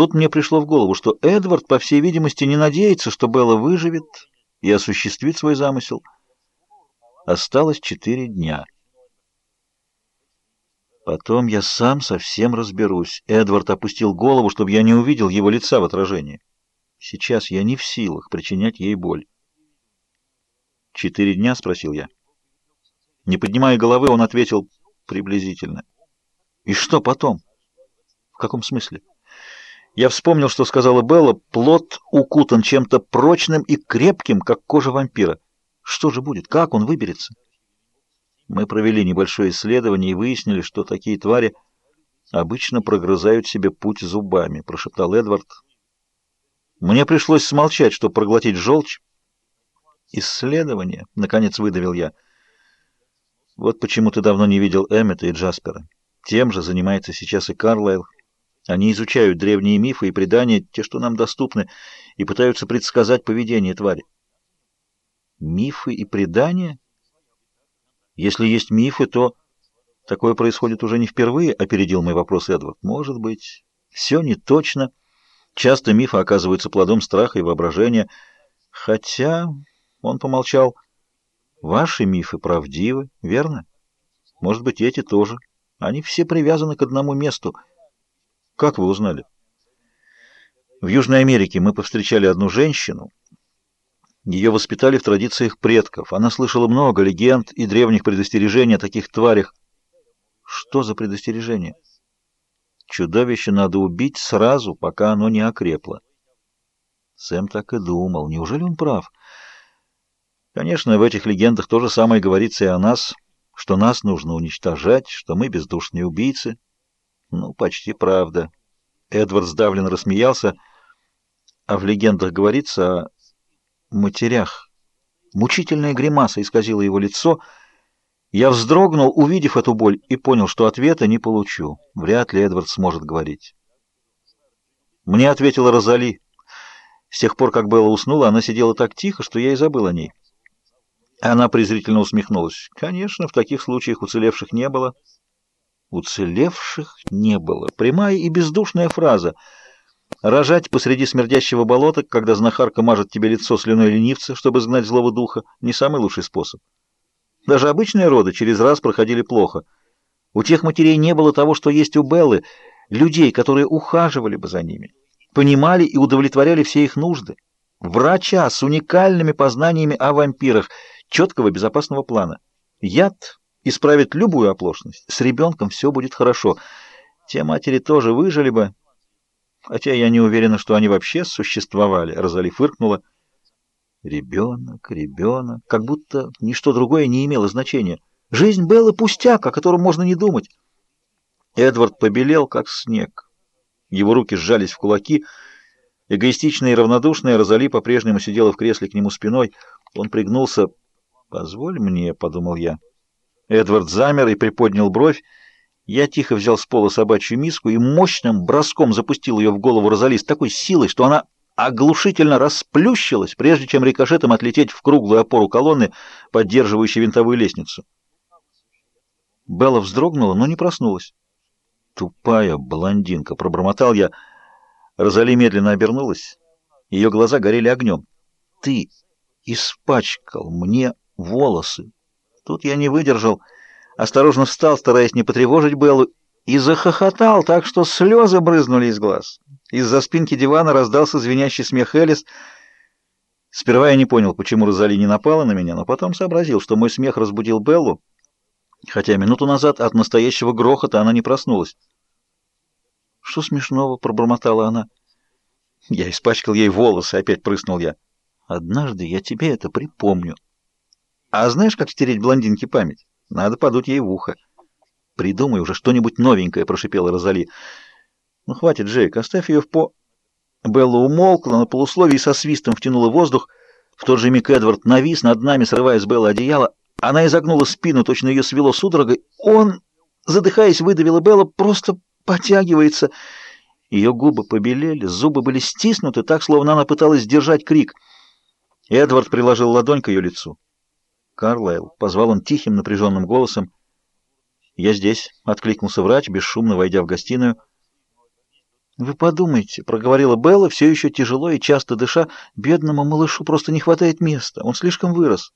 Тут мне пришло в голову, что Эдвард, по всей видимости, не надеется, что Белла выживет и осуществит свой замысел. Осталось четыре дня. Потом я сам совсем разберусь. Эдвард опустил голову, чтобы я не увидел его лица в отражении. Сейчас я не в силах причинять ей боль. «Четыре дня?» — спросил я. Не поднимая головы, он ответил приблизительно. «И что потом?» «В каком смысле?» Я вспомнил, что сказала Белла, плод укутан чем-то прочным и крепким, как кожа вампира. Что же будет? Как он выберется? Мы провели небольшое исследование и выяснили, что такие твари обычно прогрызают себе путь зубами, прошептал Эдвард. Мне пришлось смолчать, чтобы проглотить желчь. Исследование, наконец выдавил я. Вот почему ты давно не видел Эммета и Джаспера. Тем же занимается сейчас и Карлайл. Они изучают древние мифы и предания, те, что нам доступны, и пытаются предсказать поведение твари. Мифы и предания? Если есть мифы, то такое происходит уже не впервые, опередил мой вопрос Эдвард. Может быть, все не точно. Часто мифы оказываются плодом страха и воображения. Хотя, он помолчал, ваши мифы правдивы, верно? Может быть, эти тоже. Они все привязаны к одному месту — как вы узнали? В Южной Америке мы повстречали одну женщину. Ее воспитали в традициях предков. Она слышала много легенд и древних предостережений о таких тварях. Что за предостережение? Чудовище надо убить сразу, пока оно не окрепло. Сэм так и думал. Неужели он прав? Конечно, в этих легендах то же самое говорится и о нас, что нас нужно уничтожать, что мы бездушные убийцы. Ну, почти правда. Эдвард сдавленно рассмеялся. А в легендах говорится о матерях. Мучительная гримаса исказила его лицо. Я вздрогнул, увидев эту боль, и понял, что ответа не получу. Вряд ли Эдвард сможет говорить. Мне ответила Розали. С тех пор, как Белла уснула, она сидела так тихо, что я и забыл о ней. Она презрительно усмехнулась. Конечно, в таких случаях уцелевших не было. Уцелевших не было. Прямая и бездушная фраза. Рожать посреди смердящего болота, когда знахарка мажет тебе лицо слюной ленивца, чтобы сгнать злого духа, не самый лучший способ. Даже обычные роды через раз проходили плохо. У тех матерей не было того, что есть у Беллы, людей, которые ухаживали бы за ними, понимали и удовлетворяли все их нужды. Врача с уникальными познаниями о вампирах, четкого безопасного плана. Яд исправит любую оплошность. С ребенком все будет хорошо. Те матери тоже выжили бы, хотя я не уверена, что они вообще существовали. Розали фыркнула. Ребенок, ребенок, как будто ничто другое не имело значения. Жизнь Беллы пустяк, о котором можно не думать. Эдвард побелел, как снег. Его руки сжались в кулаки. Эгоистичная и равнодушная Розали по-прежнему сидела в кресле к нему спиной. Он пригнулся. «Позволь мне», — подумал я. Эдвард замер и приподнял бровь. Я тихо взял с пола собачью миску и мощным броском запустил ее в голову Розали с такой силой, что она оглушительно расплющилась, прежде чем рикошетом отлететь в круглую опору колонны, поддерживающей винтовую лестницу. Белла вздрогнула, но не проснулась. «Тупая блондинка!» — пробормотал я. Розали медленно обернулась. Ее глаза горели огнем. «Ты испачкал мне волосы!» Тут я не выдержал, осторожно встал, стараясь не потревожить Беллу, и захохотал так, что слезы брызнули из глаз. Из-за спинки дивана раздался звенящий смех Элис. Сперва я не понял, почему Розали не напала на меня, но потом сообразил, что мой смех разбудил Беллу, хотя минуту назад от настоящего грохота она не проснулась. «Что смешного?» — пробормотала она. Я испачкал ей волосы, опять прыснул я. «Однажды я тебе это припомню». А знаешь, как стереть блондинке память? Надо подуть ей в ухо. Придумай уже что-нибудь новенькое, прошипела Розали. Ну, хватит, Джейк, оставь ее в по... Белла умолкла на полусловии и со свистом втянула воздух. В тот же миг Эдвард навис над нами, срывая с Беллы одеяло. Она изогнула спину, точно ее свело судорогой. Он, задыхаясь, выдавила Белла, просто потягивается. Ее губы побелели, зубы были стиснуты, так, словно она пыталась сдержать крик. Эдвард приложил ладонь к ее лицу. Карлайл!» — позвал он тихим, напряженным голосом. «Я здесь», — откликнулся врач, бесшумно войдя в гостиную. «Вы подумайте», — проговорила Белла, все еще тяжело и часто дыша, — «бедному малышу просто не хватает места, он слишком вырос».